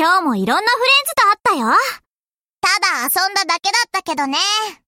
今日もいろんなフレンズと会ったよ。ただ遊んだだけだったけどね。